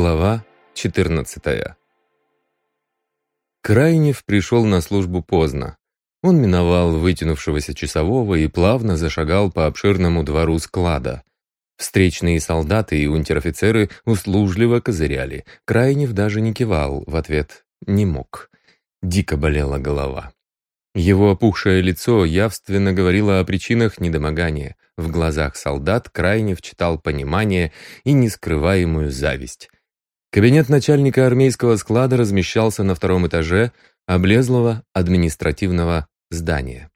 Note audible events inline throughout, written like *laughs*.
Глава 14 Крайнев пришел на службу поздно. Он миновал вытянувшегося часового и плавно зашагал по обширному двору склада. Встречные солдаты и унтер-офицеры услужливо козыряли. Крайнев даже не кивал, в ответ не мог. Дико болела голова. Его опухшее лицо явственно говорило о причинах недомогания. В глазах солдат Крайнев читал понимание и нескрываемую зависть. Кабинет начальника армейского склада размещался на втором этаже облезлого административного здания.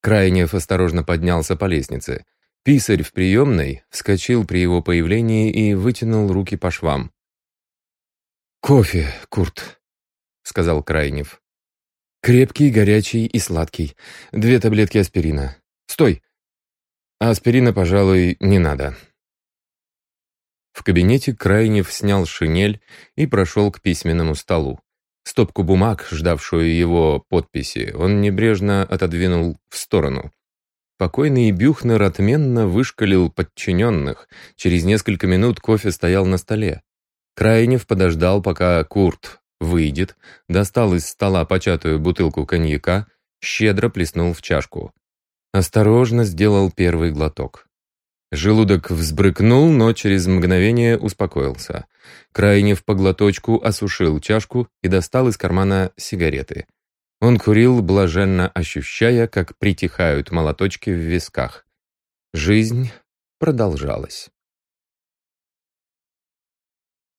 Крайнев осторожно поднялся по лестнице. Писарь в приемной вскочил при его появлении и вытянул руки по швам. «Кофе, Курт», — сказал Крайнев. «Крепкий, горячий и сладкий. Две таблетки аспирина. Стой! Аспирина, пожалуй, не надо». Кабинете Крайнев снял шинель и прошел к письменному столу. Стопку бумаг, ждавшую его подписи, он небрежно отодвинул в сторону. Покойный Бюхнер отменно вышкалил подчиненных. Через несколько минут кофе стоял на столе. Крайнев подождал, пока Курт выйдет, достал из стола початую бутылку коньяка, щедро плеснул в чашку. Осторожно сделал первый глоток. Желудок взбрыкнул, но через мгновение успокоился. Крайнев по глоточку осушил чашку и достал из кармана сигареты. Он курил, блаженно ощущая, как притихают молоточки в висках. Жизнь продолжалась.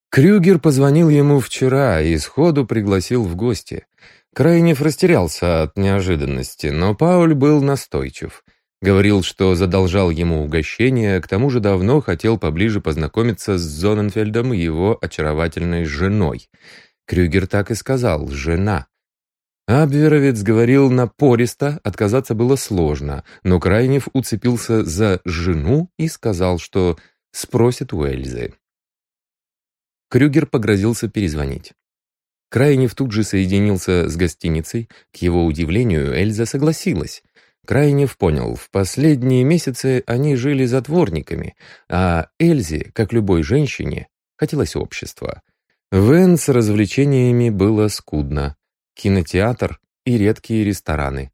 Крюгер позвонил ему вчера и сходу пригласил в гости. Крайнев растерялся от неожиданности, но Пауль был настойчив. Говорил, что задолжал ему угощение, к тому же давно хотел поближе познакомиться с Зоненфельдом и его очаровательной женой. Крюгер так и сказал «жена». Абверовец говорил напористо, отказаться было сложно, но Крайнев уцепился за жену и сказал, что спросит у Эльзы. Крюгер погрозился перезвонить. Крайнев тут же соединился с гостиницей. К его удивлению, Эльза согласилась. Крайнев понял, в последние месяцы они жили затворниками, а Эльзе, как любой женщине, хотелось общества. Вен с развлечениями было скудно кинотеатр и редкие рестораны.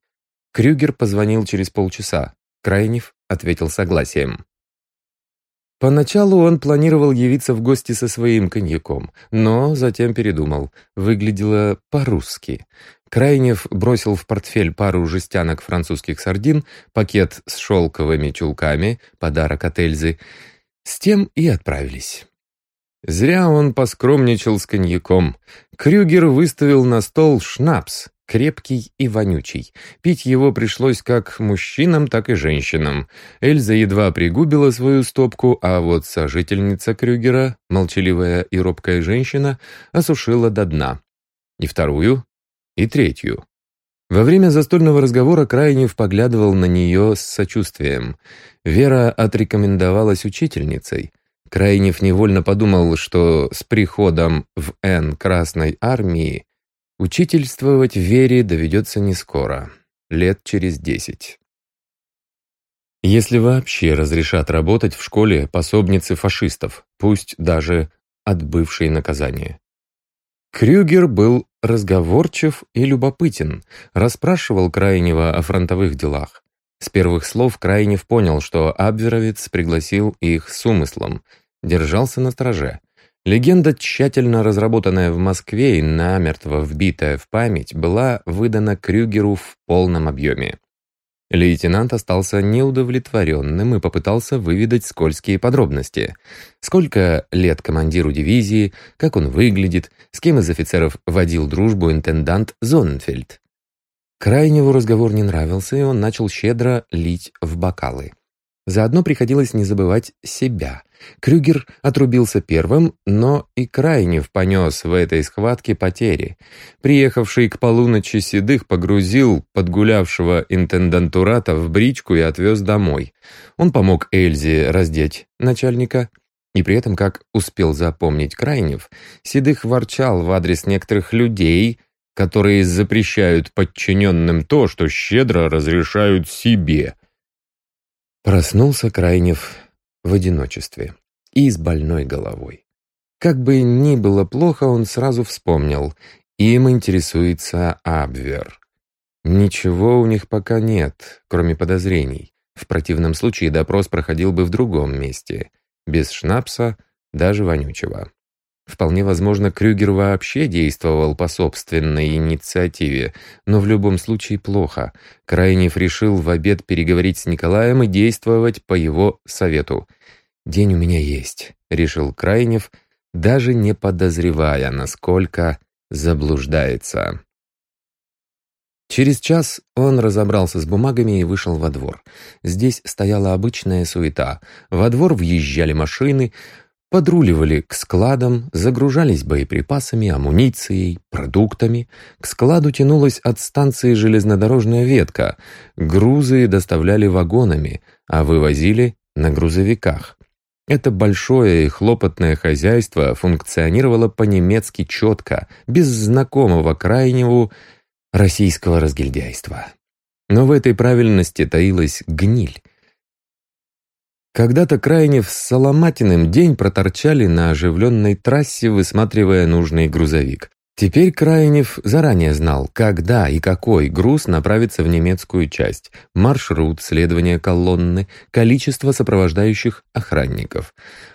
Крюгер позвонил через полчаса. Крайнев ответил согласием. Поначалу он планировал явиться в гости со своим коньяком, но затем передумал. Выглядело по-русски. Крайнев бросил в портфель пару жестянок французских сардин, пакет с шелковыми чулками, подарок от Эльзы. С тем и отправились. Зря он поскромничал с коньяком. Крюгер выставил на стол шнапс, крепкий и вонючий. Пить его пришлось как мужчинам, так и женщинам. Эльза едва пригубила свою стопку, а вот сожительница Крюгера, молчаливая и робкая женщина, осушила до дна. И вторую, и третью. Во время застольного разговора Крайнев поглядывал на нее с сочувствием. Вера отрекомендовалась учительницей. Крайнев невольно подумал, что с приходом в Н Красной Армии учительствовать Вере доведется не скоро, лет через десять. Если вообще разрешат работать в школе пособницы фашистов, пусть даже отбывшие наказание. Крюгер был разговорчив и любопытен, расспрашивал Крайнего о фронтовых делах. С первых слов Крайнев понял, что Абверовец пригласил их с умыслом, держался на страже. Легенда, тщательно разработанная в Москве и намертво вбитая в память, была выдана Крюгеру в полном объеме. Лейтенант остался неудовлетворенным и попытался выведать скользкие подробности. Сколько лет командиру дивизии, как он выглядит, с кем из офицеров водил дружбу интендант Зоненфельд. Крайневу разговор не нравился, и он начал щедро лить в бокалы. Заодно приходилось не забывать себя. Крюгер отрубился первым, но и Крайнев понес в этой схватке потери. Приехавший к полуночи Седых погрузил подгулявшего интендантурата в бричку и отвез домой. Он помог Эльзе раздеть начальника, и при этом, как успел запомнить Крайнев, Седых ворчал в адрес некоторых людей, которые запрещают подчиненным то, что щедро разрешают себе – Проснулся Крайнев в одиночестве и с больной головой. Как бы ни было плохо, он сразу вспомнил. Им интересуется Абвер. Ничего у них пока нет, кроме подозрений. В противном случае допрос проходил бы в другом месте. Без шнапса, даже вонючего. Вполне возможно, Крюгер вообще действовал по собственной инициативе, но в любом случае плохо. Крайнев решил в обед переговорить с Николаем и действовать по его совету. «День у меня есть», — решил Крайнев, даже не подозревая, насколько заблуждается. Через час он разобрался с бумагами и вышел во двор. Здесь стояла обычная суета. Во двор въезжали машины, подруливали к складам, загружались боеприпасами, амуницией, продуктами. К складу тянулась от станции железнодорожная ветка. Грузы доставляли вагонами, а вывозили на грузовиках. Это большое и хлопотное хозяйство функционировало по-немецки четко, без знакомого крайнего российского разгильдяйства. Но в этой правильности таилась гниль. Когда-то Крайнев с Соломатиным день проторчали на оживленной трассе, высматривая нужный грузовик. Теперь Крайнев заранее знал, когда и какой груз направится в немецкую часть, маршрут следования колонны, количество сопровождающих охранников.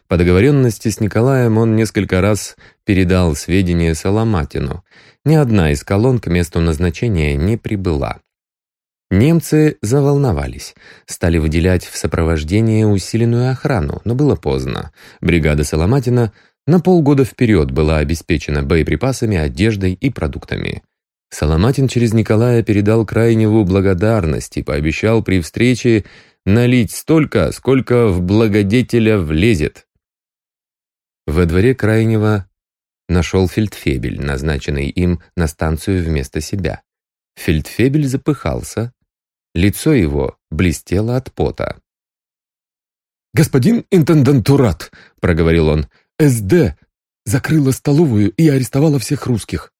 По договоренности с Николаем он несколько раз передал сведения Соломатину. Ни одна из колонн к месту назначения не прибыла. Немцы заволновались, стали выделять в сопровождение усиленную охрану, но было поздно. Бригада Соломатина на полгода вперед была обеспечена боеприпасами, одеждой и продуктами. Соломатин через Николая передал Крайневу благодарность и пообещал при встрече налить столько, сколько в благодетеля влезет. Во дворе Крайнева нашел фельдфебель, назначенный им на станцию вместо себя. Фельдфебель запыхался, Лицо его блестело от пота. «Господин интендантурат», — проговорил он, — «СД закрыла столовую и арестовала всех русских».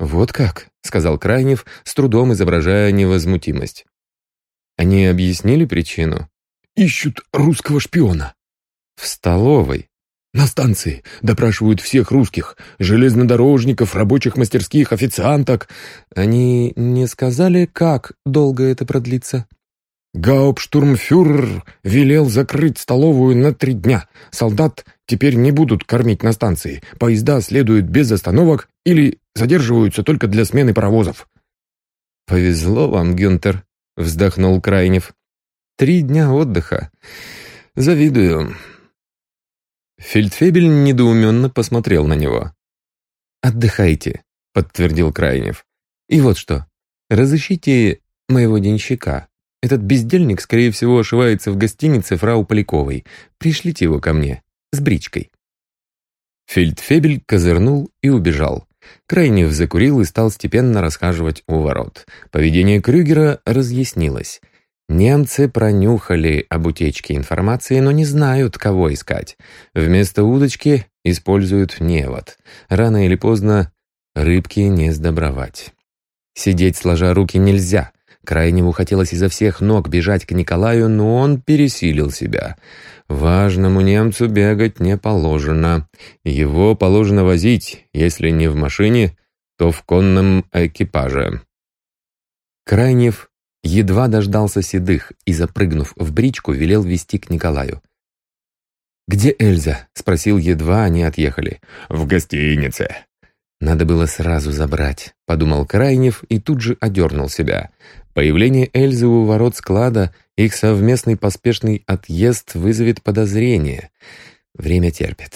«Вот как», — сказал Крайнев, с трудом изображая невозмутимость. «Они объяснили причину?» «Ищут русского шпиона». «В столовой?» На станции допрашивают всех русских, железнодорожников, рабочих мастерских, официанток. Они не сказали, как долго это продлится? Гауптштурмфюрер велел закрыть столовую на три дня. Солдат теперь не будут кормить на станции. Поезда следуют без остановок или задерживаются только для смены паровозов. «Повезло вам, Гюнтер», — вздохнул Крайнев. «Три дня отдыха. Завидую. Фельдфебель недоуменно посмотрел на него. «Отдыхайте», — подтвердил Крайнев. «И вот что. Разыщите моего денщика. Этот бездельник, скорее всего, ошивается в гостинице фрау Поляковой. Пришлите его ко мне. С бричкой». Фельдфебель козырнул и убежал. Крайнев закурил и стал степенно расхаживать у ворот. Поведение Крюгера разъяснилось. Немцы пронюхали об утечке информации, но не знают, кого искать. Вместо удочки используют невод. Рано или поздно рыбки не сдобровать. Сидеть сложа руки нельзя. Крайнему хотелось изо всех ног бежать к Николаю, но он пересилил себя. Важному немцу бегать не положено. Его положено возить, если не в машине, то в конном экипаже. Крайнев Едва дождался седых и, запрыгнув в бричку, велел вести к Николаю. «Где Эльза?» — спросил, едва они отъехали. «В гостинице». «Надо было сразу забрать», — подумал Крайнев и тут же одернул себя. Появление Эльзы у ворот склада, их совместный поспешный отъезд вызовет подозрение. Время терпит.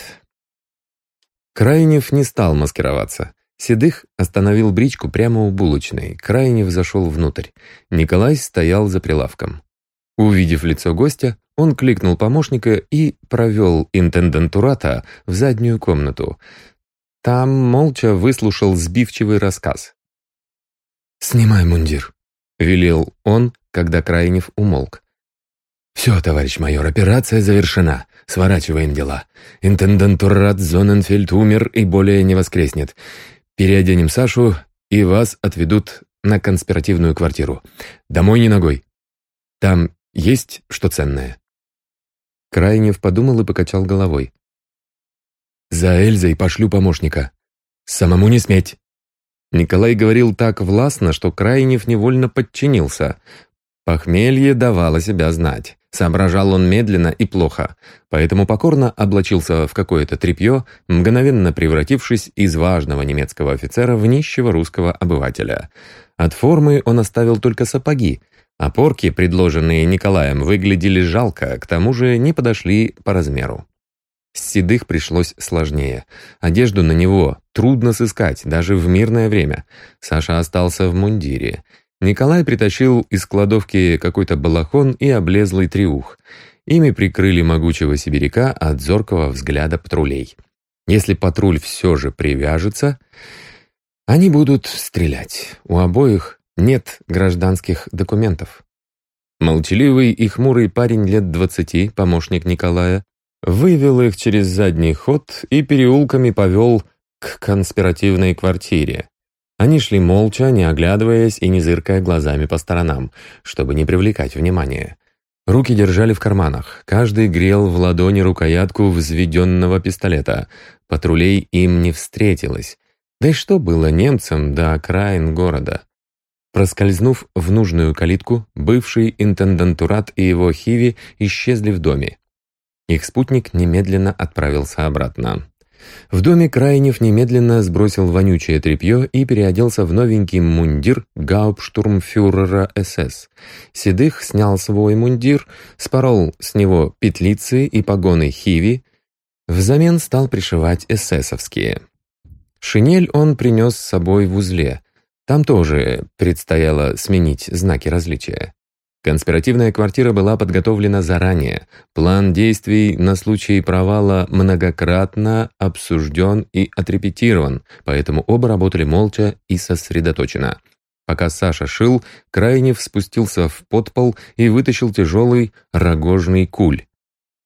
Крайнев не стал маскироваться. Седых остановил бричку прямо у булочной, крайне взошел внутрь. Николай стоял за прилавком. Увидев лицо гостя, он кликнул помощника и провел интендантурата в заднюю комнату. Там молча выслушал сбивчивый рассказ. «Снимай мундир», — велел он, когда Крайнев умолк. «Все, товарищ майор, операция завершена. Сворачиваем дела. Интендантурат Зоненфельд умер и более не воскреснет. Переоденем Сашу, и вас отведут на конспиративную квартиру. Домой не ногой. Там есть что ценное?» Крайнев подумал и покачал головой. За Эльзой пошлю помощника. Самому не сметь!» Николай говорил так властно, что Крайнев невольно подчинился. Похмелье давало себя знать. Соображал он медленно и плохо, поэтому покорно облачился в какое-то тряпье, мгновенно превратившись из важного немецкого офицера в нищего русского обывателя. От формы он оставил только сапоги, а порки, предложенные Николаем, выглядели жалко, к тому же не подошли по размеру. С седых пришлось сложнее. Одежду на него трудно сыскать, даже в мирное время. Саша остался в мундире. Николай притащил из кладовки какой-то балахон и облезлый триух. Ими прикрыли могучего сибиряка от зоркого взгляда патрулей. Если патруль все же привяжется, они будут стрелять. У обоих нет гражданских документов. Молчаливый и хмурый парень лет двадцати, помощник Николая, вывел их через задний ход и переулками повел к конспиративной квартире. Они шли молча, не оглядываясь и не зыркая глазами по сторонам, чтобы не привлекать внимания. Руки держали в карманах, каждый грел в ладони рукоятку взведенного пистолета. Патрулей им не встретилось. Да и что было немцам до окраин города? Проскользнув в нужную калитку, бывший интендантурат и его хиви исчезли в доме. Их спутник немедленно отправился обратно. В доме Крайнев немедленно сбросил вонючее тряпье и переоделся в новенький мундир гауптштурмфюрера СС. Седых снял свой мундир, спорол с него петлицы и погоны Хиви, взамен стал пришивать эсэсовские. Шинель он принес с собой в узле. Там тоже предстояло сменить знаки различия. Конспиративная квартира была подготовлена заранее. План действий на случай провала многократно обсужден и отрепетирован, поэтому оба работали молча и сосредоточенно. Пока Саша шил, Крайнев спустился в подпол и вытащил тяжелый рогожный куль.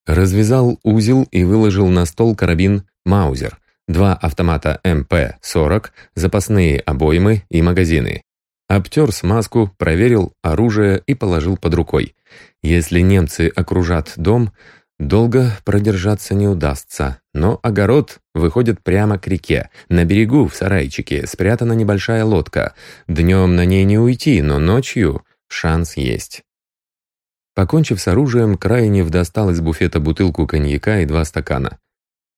Развязал узел и выложил на стол карабин «Маузер», два автомата МП-40, запасные обоймы и магазины. Обтер смазку, проверил оружие и положил под рукой. Если немцы окружат дом, долго продержаться не удастся. Но огород выходит прямо к реке. На берегу, в сарайчике, спрятана небольшая лодка. Днем на ней не уйти, но ночью шанс есть. Покончив с оружием, Крайнев достал из буфета бутылку коньяка и два стакана.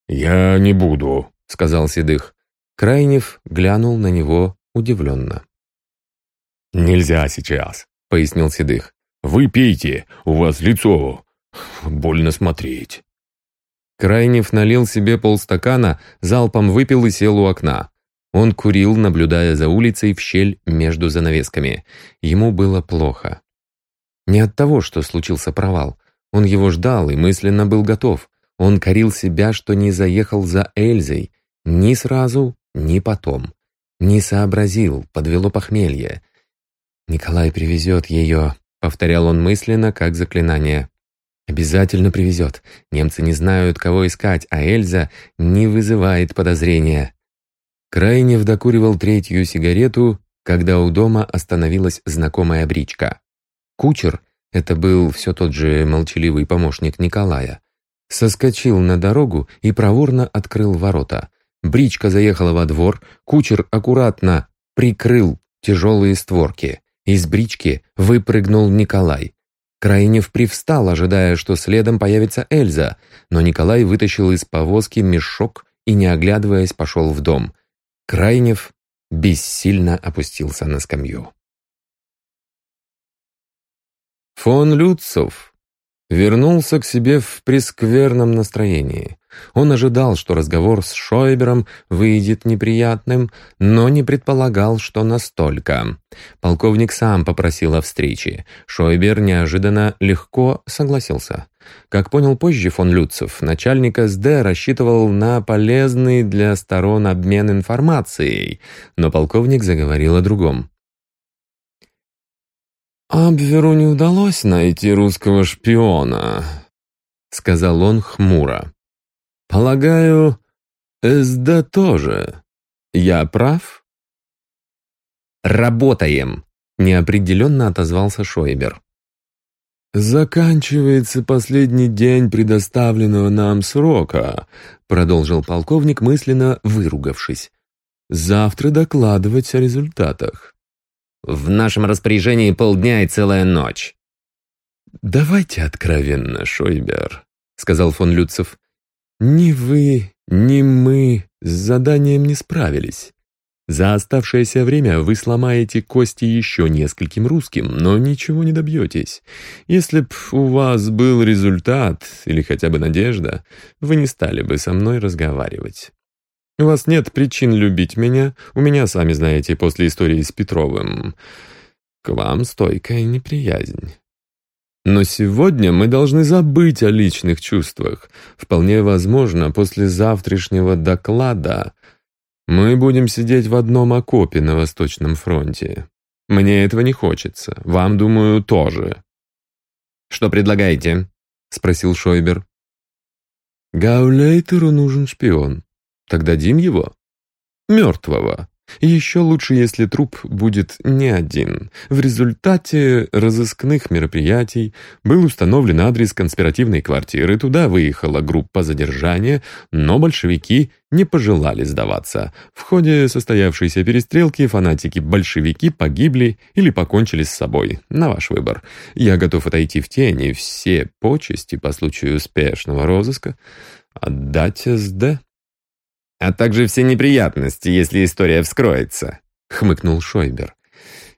«Я не буду», — сказал Седых. Крайнев глянул на него удивленно. «Нельзя сейчас», — пояснил Седых. «Вы пейте, у вас лицо больно смотреть». Крайнев налил себе полстакана, залпом выпил и сел у окна. Он курил, наблюдая за улицей в щель между занавесками. Ему было плохо. Не от того, что случился провал. Он его ждал и мысленно был готов. Он корил себя, что не заехал за Эльзой. Ни сразу, ни потом. Не сообразил, подвело похмелье. «Николай привезет ее», — повторял он мысленно, как заклинание. «Обязательно привезет. Немцы не знают, кого искать, а Эльза не вызывает подозрения». Крайнев докуривал третью сигарету, когда у дома остановилась знакомая бричка. Кучер, это был все тот же молчаливый помощник Николая, соскочил на дорогу и проворно открыл ворота. Бричка заехала во двор, кучер аккуратно прикрыл тяжелые створки. Из брички выпрыгнул Николай. Крайнев привстал, ожидая, что следом появится Эльза, но Николай вытащил из повозки мешок и, не оглядываясь, пошел в дом. Крайнев бессильно опустился на скамью. Фон Люцов вернулся к себе в прескверном настроении. Он ожидал, что разговор с Шойбером выйдет неприятным, но не предполагал, что настолько. Полковник сам попросил о встрече. Шойбер неожиданно легко согласился. Как понял позже фон Люцев, начальник СД рассчитывал на полезный для сторон обмен информацией, но полковник заговорил о другом. «Абверу не удалось найти русского шпиона», — сказал он хмуро. Полагаю, СД тоже. Я прав? Работаем, неопределенно отозвался Шойбер. «Заканчивается последний день предоставленного нам срока», продолжил полковник, мысленно выругавшись. «Завтра докладывать о результатах». «В нашем распоряжении полдня и целая ночь». «Давайте откровенно, Шойбер», — сказал фон Люцев. «Ни вы, ни мы с заданием не справились. За оставшееся время вы сломаете кости еще нескольким русским, но ничего не добьетесь. Если б у вас был результат или хотя бы надежда, вы не стали бы со мной разговаривать. У вас нет причин любить меня, у меня, сами знаете, после истории с Петровым, к вам стойкая неприязнь. Но сегодня мы должны забыть о личных чувствах. Вполне возможно, после завтрашнего доклада мы будем сидеть в одном окопе на Восточном фронте. Мне этого не хочется. Вам, думаю, тоже. Что предлагаете? Спросил Шойбер. Гаулейтеру нужен шпион. Тогда дадим его. Мертвого. Еще лучше, если труп будет не один. В результате разыскных мероприятий был установлен адрес конспиративной квартиры, туда выехала группа задержания, но большевики не пожелали сдаваться. В ходе состоявшейся перестрелки фанатики-большевики погибли или покончили с собой. На ваш выбор. Я готов отойти в тень и все почести по случаю успешного розыска отдать СД а также все неприятности, если история вскроется», — хмыкнул Шойбер.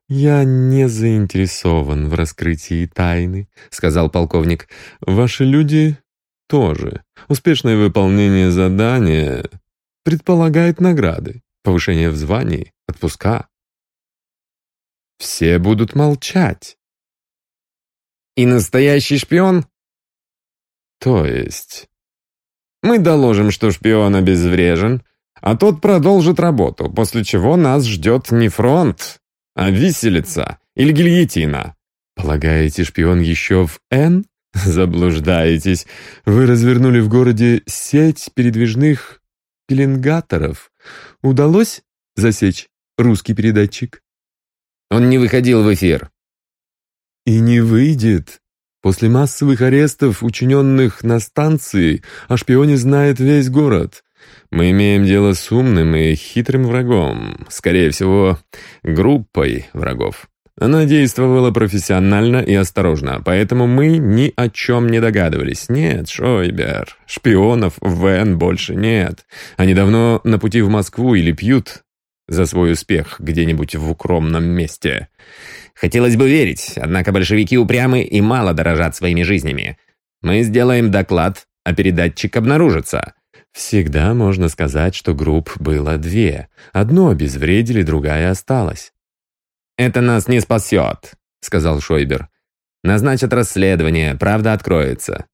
«Я не заинтересован в раскрытии тайны», — сказал полковник. «Ваши люди тоже. Успешное выполнение задания предполагает награды, повышение в звании, отпуска. Все будут молчать». «И настоящий шпион?» «То есть...» Мы доложим, что шпион обезврежен, а тот продолжит работу, после чего нас ждет не фронт, а виселица или гильотина. Полагаете, шпион еще в Н? *laughs* Заблуждаетесь. Вы развернули в городе сеть передвижных пеленгаторов. Удалось засечь русский передатчик? Он не выходил в эфир. И не выйдет. После массовых арестов, учиненных на станции, о шпионе знает весь город. Мы имеем дело с умным и хитрым врагом, скорее всего, группой врагов. Она действовала профессионально и осторожно, поэтому мы ни о чем не догадывались. Нет, Шойбер, шпионов в ВН больше нет. Они давно на пути в Москву или пьют за свой успех где-нибудь в укромном месте. Хотелось бы верить, однако большевики упрямы и мало дорожат своими жизнями. Мы сделаем доклад, а передатчик обнаружится. Всегда можно сказать, что групп было две. Одну обезвредили, другая осталась. «Это нас не спасет», — сказал Шойбер. «Назначат расследование, правда откроется».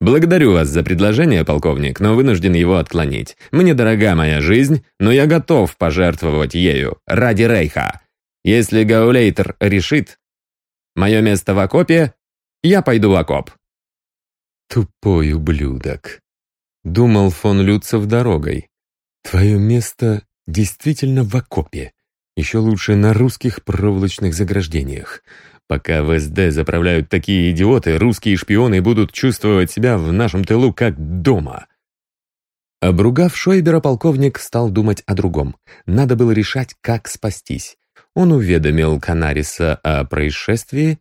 «Благодарю вас за предложение, полковник, но вынужден его отклонить. Мне дорога моя жизнь, но я готов пожертвовать ею ради Рейха. Если Гаулейтер решит, мое место в окопе, я пойду в окоп». «Тупой ублюдок», — думал фон Люцев дорогой. «Твое место действительно в окопе. Еще лучше на русских проволочных заграждениях. Пока в СД заправляют такие идиоты, русские шпионы будут чувствовать себя в нашем тылу как дома». Обругав Шойбера, полковник стал думать о другом. Надо было решать, как спастись. Он уведомил Канариса о происшествии,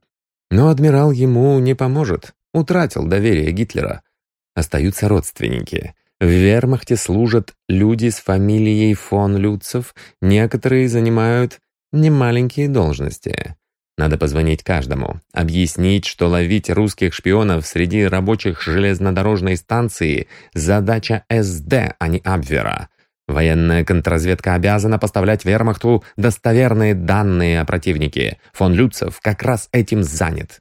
но адмирал ему не поможет, утратил доверие Гитлера. Остаются родственники. В вермахте служат люди с фамилией фон Люцев, некоторые занимают немаленькие должности. Надо позвонить каждому, объяснить, что ловить русских шпионов среди рабочих железнодорожной станции – задача СД, а не Абвера. Военная контрразведка обязана поставлять вермахту достоверные данные о противнике. Фон Люцев как раз этим занят.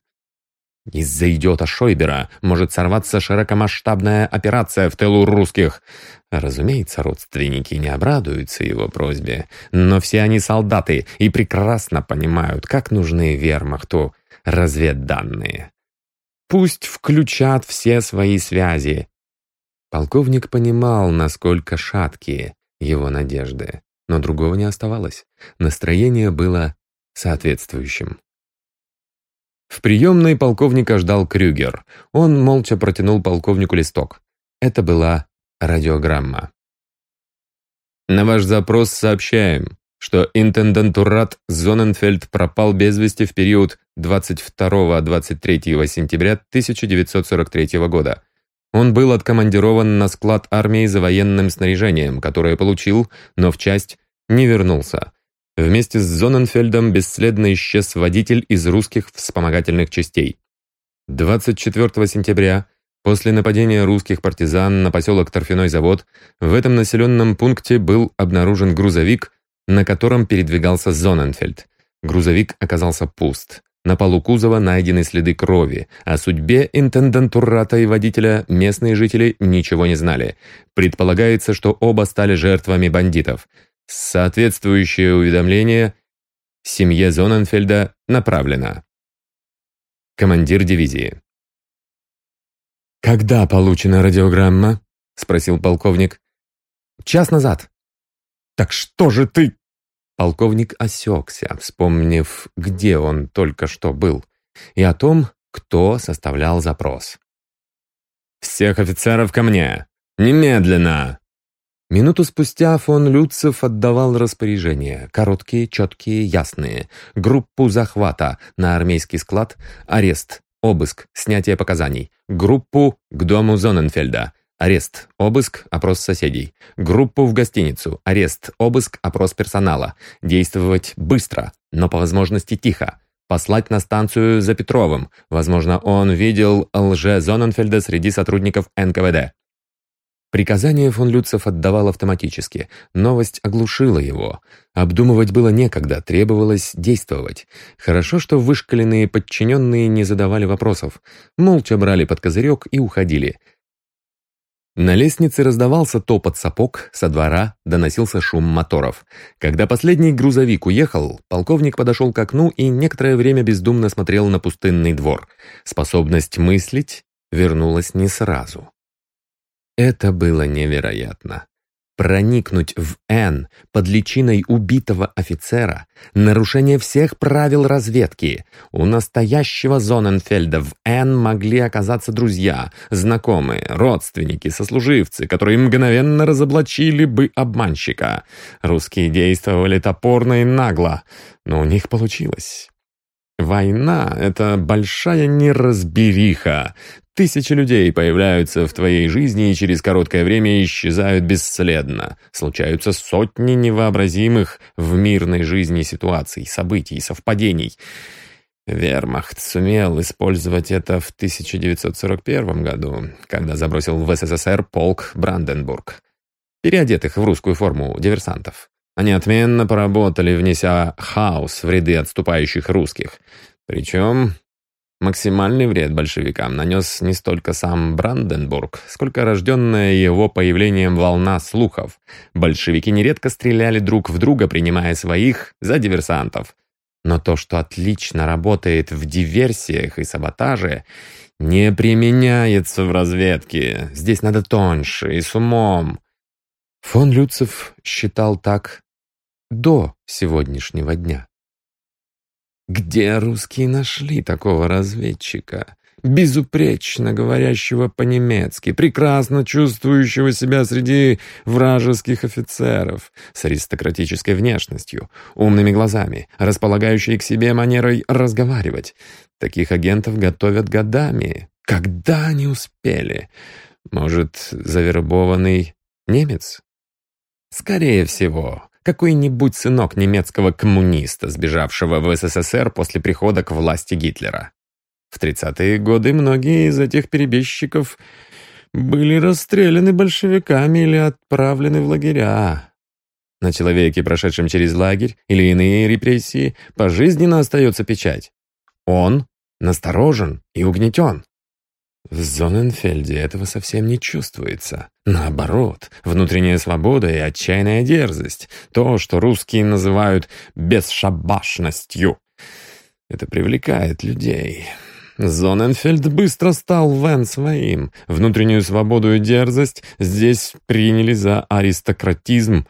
Из-за идиота Шойбера может сорваться широкомасштабная операция в тылу русских. Разумеется, родственники не обрадуются его просьбе, но все они солдаты и прекрасно понимают, как нужны вермахту разведданные. Пусть включат все свои связи, Полковник понимал, насколько шаткие его надежды, но другого не оставалось. Настроение было соответствующим. В приемной полковника ждал Крюгер. Он молча протянул полковнику листок. Это была радиограмма. «На ваш запрос сообщаем, что интендантурат Зоненфельд пропал без вести в период 22-23 сентября 1943 года. Он был откомандирован на склад армии за военным снаряжением, которое получил, но в часть не вернулся. Вместе с Зоненфельдом бесследно исчез водитель из русских вспомогательных частей. 24 сентября, после нападения русских партизан на поселок Торфяной завод, в этом населенном пункте был обнаружен грузовик, на котором передвигался Зоненфельд. Грузовик оказался пуст. На полу кузова найдены следы крови. О судьбе интендантурата и водителя местные жители ничего не знали. Предполагается, что оба стали жертвами бандитов. Соответствующее уведомление семье Зоненфельда направлено. Командир дивизии. «Когда получена радиограмма?» — спросил полковник. «Час назад». «Так что же ты...» Полковник осекся, вспомнив, где он только что был, и о том, кто составлял запрос. «Всех офицеров ко мне! Немедленно!» Минуту спустя фон Люцев отдавал распоряжения, короткие, четкие, ясные. Группу захвата на армейский склад, арест, обыск, снятие показаний. Группу к дому Зоненфельда, арест, обыск, опрос соседей. Группу в гостиницу, арест, обыск, опрос персонала. Действовать быстро, но по возможности тихо. Послать на станцию за Петровым. Возможно, он видел лже Зоненфельда среди сотрудников НКВД. Приказание фон Люцев отдавал автоматически. Новость оглушила его. Обдумывать было некогда, требовалось действовать. Хорошо, что вышкаленные подчиненные не задавали вопросов. Молча брали под козырек и уходили. На лестнице раздавался топот сапог, со двора доносился шум моторов. Когда последний грузовик уехал, полковник подошел к окну и некоторое время бездумно смотрел на пустынный двор. Способность мыслить вернулась не сразу. Это было невероятно. Проникнуть в Н под личиной убитого офицера — нарушение всех правил разведки. У настоящего Зоненфельда в Н могли оказаться друзья, знакомые, родственники, сослуживцы, которые мгновенно разоблачили бы обманщика. Русские действовали топорно и нагло, но у них получилось. Война — это большая неразбериха. Тысячи людей появляются в твоей жизни и через короткое время исчезают бесследно. Случаются сотни невообразимых в мирной жизни ситуаций, событий, совпадений. Вермахт сумел использовать это в 1941 году, когда забросил в СССР полк Бранденбург, переодетых в русскую форму диверсантов. Они отменно поработали, внеся хаос в ряды отступающих русских. Причем Максимальный вред большевикам нанес не столько сам Бранденбург, сколько рожденная его появлением волна слухов. Большевики нередко стреляли друг в друга, принимая своих за диверсантов. Но то, что отлично работает в диверсиях и саботаже, не применяется в разведке. Здесь надо тоньше и с умом. Фон Люцев считал так до сегодняшнего дня. Где русские нашли такого разведчика? Безупречно говорящего по-немецки, прекрасно чувствующего себя среди вражеских офицеров, с аристократической внешностью, умными глазами, располагающей к себе манерой разговаривать. Таких агентов готовят годами. Когда они успели? Может, завербованный немец? Скорее всего, какой-нибудь сынок немецкого коммуниста, сбежавшего в СССР после прихода к власти Гитлера. В 30-е годы многие из этих перебежчиков были расстреляны большевиками или отправлены в лагеря. На человеке, прошедшем через лагерь или иные репрессии, пожизненно остается печать. Он насторожен и угнетен. В Зоненфельде этого совсем не чувствуется. Наоборот, внутренняя свобода и отчаянная дерзость. То, что русские называют «бесшабашностью». Это привлекает людей. Зоненфельд быстро стал Вен своим. Внутреннюю свободу и дерзость здесь приняли за аристократизм.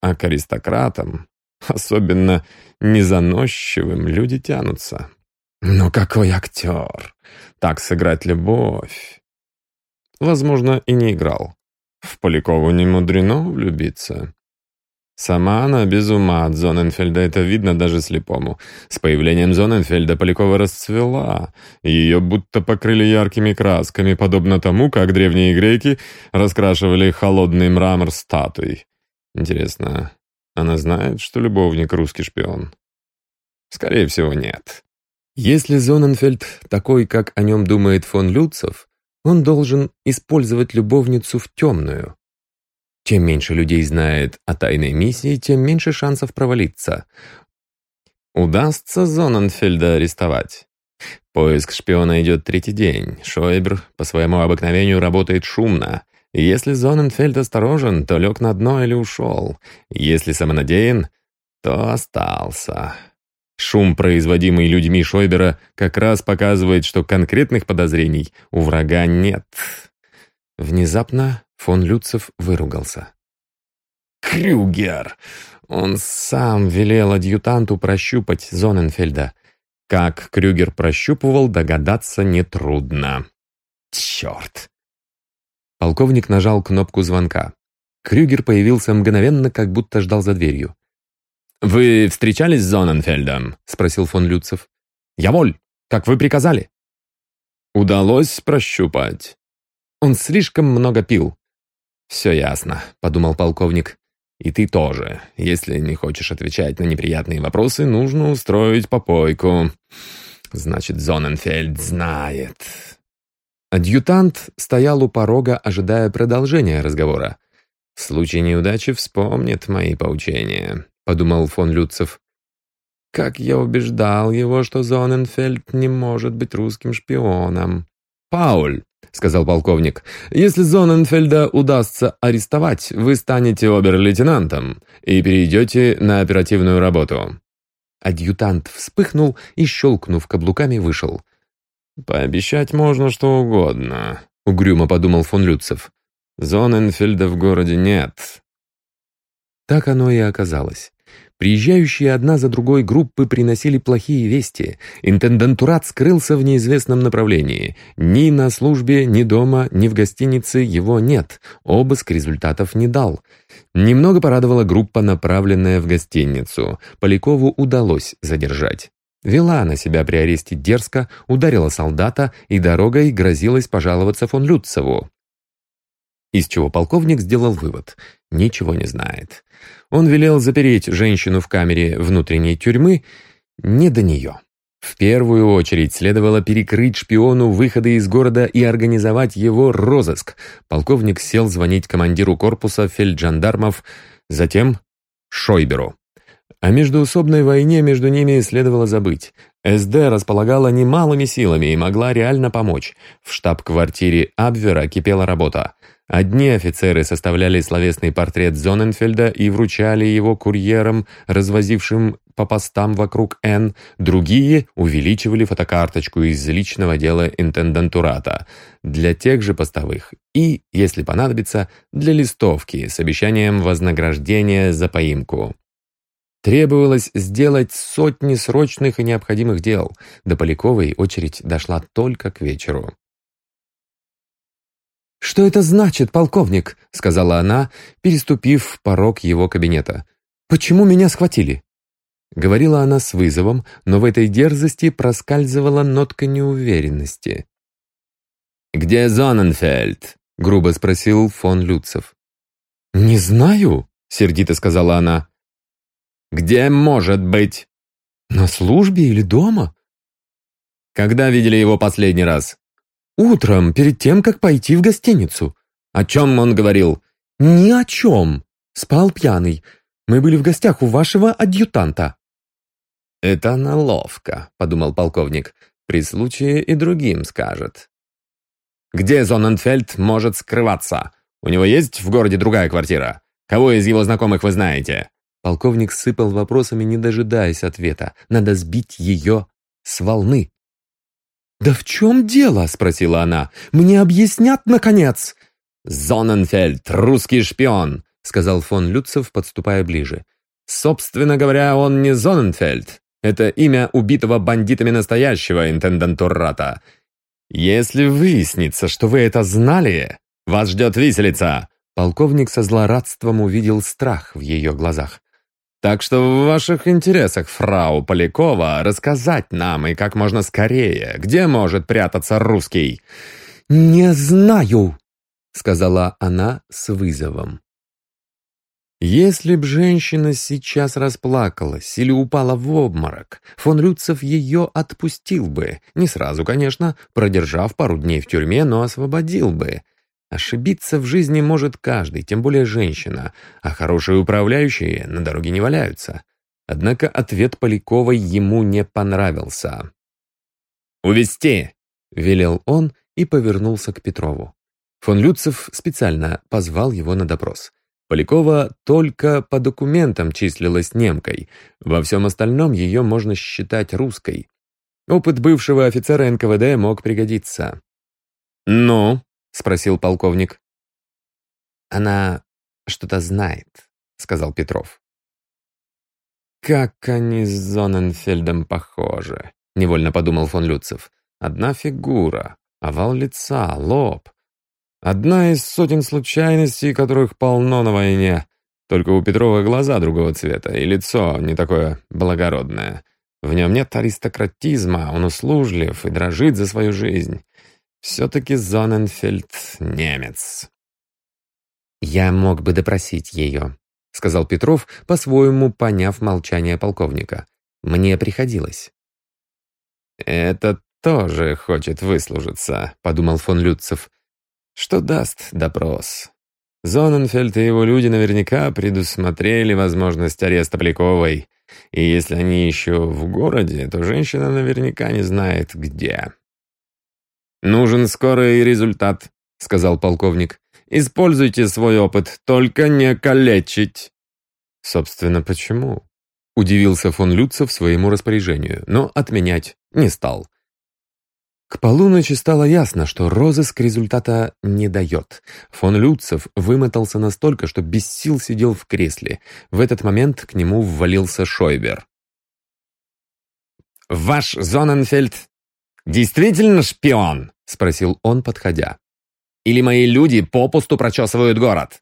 А к аристократам, особенно незаносчивым, люди тянутся. Но какой актер! Так сыграть любовь! Возможно, и не играл. В Полякову не мудрено влюбиться. Сама она без ума от Зоненфельда, это видно даже слепому. С появлением Зоненфельда Полякова расцвела. Ее будто покрыли яркими красками, подобно тому, как древние греки раскрашивали холодный мрамор статуй. Интересно, она знает, что любовник русский шпион? Скорее всего, нет. Если Зоненфельд такой, как о нем думает фон Люцев, он должен использовать любовницу в темную. Чем меньше людей знает о тайной миссии, тем меньше шансов провалиться. Удастся Зоненфельда арестовать. Поиск шпиона идет третий день. Шойбер по своему обыкновению работает шумно. Если Зоненфельд осторожен, то лег на дно или ушел. Если самонадеян, то остался. Шум, производимый людьми Шойбера, как раз показывает, что конкретных подозрений у врага нет. Внезапно Фон Люцев выругался. «Крюгер!» Он сам велел адъютанту прощупать Зоненфельда. Как Крюгер прощупывал, догадаться нетрудно. «Черт!» Полковник нажал кнопку звонка. Крюгер появился мгновенно, как будто ждал за дверью. «Вы встречались с Зоненфельдом?» — спросил фон Люцев. «Я воль, как вы приказали». «Удалось прощупать?» «Он слишком много пил. «Все ясно», — подумал полковник. «И ты тоже. Если не хочешь отвечать на неприятные вопросы, нужно устроить попойку. Значит, Зоненфельд знает». Адъютант стоял у порога, ожидая продолжения разговора. «В случае неудачи вспомнит мои поучения», — подумал фон Люцев. «Как я убеждал его, что Зоненфельд не может быть русским шпионом». «Пауль!» — сказал полковник. «Если Зоненфельда удастся арестовать, вы станете обер-лейтенантом и перейдете на оперативную работу». Адъютант вспыхнул и, щелкнув каблуками, вышел. «Пообещать можно что угодно», — угрюмо подумал фон Люцев. «Зоненфельда в городе нет». Так оно и оказалось. Приезжающие одна за другой группы приносили плохие вести. Интендантурат скрылся в неизвестном направлении. Ни на службе, ни дома, ни в гостинице его нет. Обыск результатов не дал. Немного порадовала группа, направленная в гостиницу. Полякову удалось задержать. Вела она себя при аресте дерзко, ударила солдата и дорогой грозилась пожаловаться фон Люцеву. Из чего полковник сделал вывод – ничего не знает. Он велел запереть женщину в камере внутренней тюрьмы, не до нее. В первую очередь следовало перекрыть шпиону выходы из города и организовать его розыск. Полковник сел звонить командиру корпуса фельджандармов, затем Шойберу. О междуусобной войне между ними следовало забыть. СД располагала немалыми силами и могла реально помочь. В штаб-квартире Абвера кипела работа. Одни офицеры составляли словесный портрет Зоненфельда и вручали его курьерам, развозившим по постам вокруг Н, другие увеличивали фотокарточку из личного дела интендантурата для тех же постовых и, если понадобится, для листовки с обещанием вознаграждения за поимку. Требовалось сделать сотни срочных и необходимых дел. До Поляковой очередь дошла только к вечеру. «Что это значит, полковник?» — сказала она, переступив порог его кабинета. «Почему меня схватили?» Говорила она с вызовом, но в этой дерзости проскальзывала нотка неуверенности. «Где Зоненфельд?» — грубо спросил фон Люцев. «Не знаю», — сердито сказала она. «Где может быть?» «На службе или дома?» «Когда видели его последний раз?» «Утром, перед тем, как пойти в гостиницу». «О чем он говорил?» «Ни о чем. Спал пьяный. Мы были в гостях у вашего адъютанта». «Это она ловко», — подумал полковник. «При случае и другим скажет». «Где Зоненфельд может скрываться? У него есть в городе другая квартира? Кого из его знакомых вы знаете?» Полковник сыпал вопросами, не дожидаясь ответа. «Надо сбить ее с волны». «Да в чем дело?» — спросила она. «Мне объяснят, наконец!» «Зоненфельд, русский шпион!» — сказал фон Люцев, подступая ближе. «Собственно говоря, он не Зоненфельд. Это имя убитого бандитами настоящего интендантурата. Если выяснится, что вы это знали, вас ждет виселица!» Полковник со злорадством увидел страх в ее глазах. «Так что в ваших интересах, фрау Полякова, рассказать нам и как можно скорее, где может прятаться русский?» «Не знаю», — сказала она с вызовом. Если б женщина сейчас расплакалась или упала в обморок, фон Люцев ее отпустил бы. Не сразу, конечно, продержав пару дней в тюрьме, но освободил бы. Ошибиться в жизни может каждый, тем более женщина, а хорошие управляющие на дороге не валяются. Однако ответ Поляковой ему не понравился. «Увести!» — велел он и повернулся к Петрову. Фон Люцев специально позвал его на допрос. Полякова только по документам числилась немкой, во всем остальном ее можно считать русской. Опыт бывшего офицера НКВД мог пригодиться. «Ну?» — спросил полковник. «Она что-то знает», — сказал Петров. «Как они с Зоненфельдом похожи», — невольно подумал фон Люцев. «Одна фигура, овал лица, лоб. Одна из сотен случайностей, которых полно на войне. Только у Петрова глаза другого цвета, и лицо не такое благородное. В нем нет аристократизма, он услужлив и дрожит за свою жизнь. Все-таки Зоненфельд немец. «Я мог бы допросить ее», — сказал Петров, по-своему поняв молчание полковника. «Мне приходилось». «Это тоже хочет выслужиться», — подумал фон Люцев. Что даст допрос? Зоненфельд и его люди наверняка предусмотрели возможность ареста Поляковой. И если они еще в городе, то женщина наверняка не знает, где. «Нужен скорый результат», — сказал полковник. «Используйте свой опыт, только не калечить». «Собственно, почему?» — удивился фон Люцев своему распоряжению, но отменять не стал. К полуночи стало ясно, что розыск результата не дает. Фон Люцев вымотался настолько, что без сил сидел в кресле. В этот момент к нему ввалился Шойбер. «Ваш Зоненфельд действительно шпион?» — спросил он, подходя. «Или мои люди попусту прочесывают город?»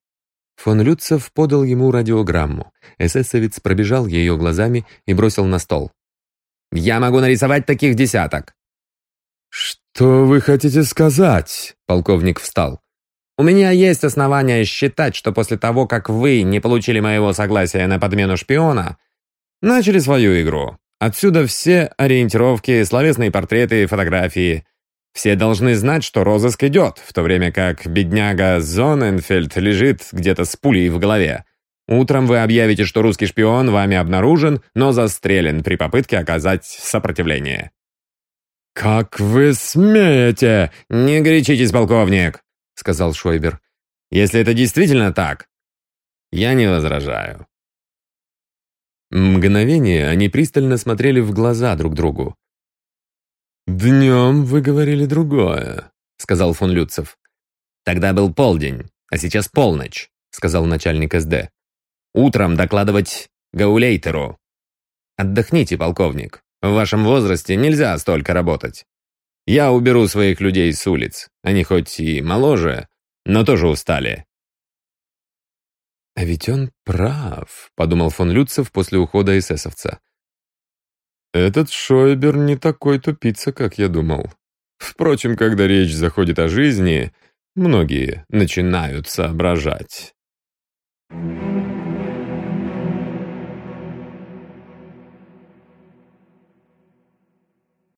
Фон Люцев подал ему радиограмму. Эсэсовец пробежал ее глазами и бросил на стол. «Я могу нарисовать таких десяток. «Что вы хотите сказать?» — полковник встал. «У меня есть основания считать, что после того, как вы не получили моего согласия на подмену шпиона, начали свою игру. Отсюда все ориентировки, словесные портреты фотографии. Все должны знать, что розыск идет, в то время как бедняга Зоненфельд лежит где-то с пулей в голове. Утром вы объявите, что русский шпион вами обнаружен, но застрелен при попытке оказать сопротивление. «Как вы смеете?» «Не горячитесь, полковник», — сказал Шойбер. «Если это действительно так, я не возражаю». Мгновение они пристально смотрели в глаза друг другу. «Днем вы говорили другое», — сказал фон Люцев. «Тогда был полдень, а сейчас полночь», — сказал начальник СД. «Утром докладывать Гаулейтеру. Отдохните, полковник. В вашем возрасте нельзя столько работать. Я уберу своих людей с улиц. Они хоть и моложе, но тоже устали». «А ведь он прав», — подумал фон Люцев после ухода эсэсовца. «Этот Шойбер не такой тупица, как я думал. Впрочем, когда речь заходит о жизни, многие начинают соображать».